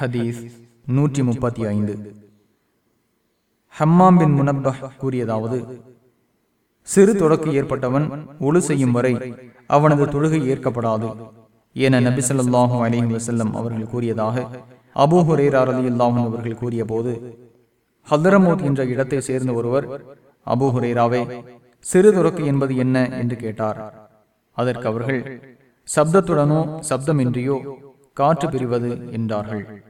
ஹதீஸ் நூற்றி முப்பத்தி ஐந்து. ஹம்மாம் பின் முனப்பஹ் கூறியதாவது சிறு தொடக்கு ஏற்பட்டவன் ஒழு செய்யும் வரை அவனது தொழுகை ஏற்கப்படாது. என நபி ஸல்லல்லாஹு அலைஹி வஸல்லம் அவர்கள் கூறியதாக அபூ அலி ரலியல்லாஹு அவர்கள் கூறிய போது ஹதரமோத் என்ற இடத்தை சேர்ந்த ஒருவர் அபூ ஹுரைராவே சிறு தொடக்கு என்பது என்ன? என்று கேட்டார். அதற்கு அவர்கள் சப்தத்துடனோ சப்தமின்றியோ காற்று பிரிவது என்றார்கள்.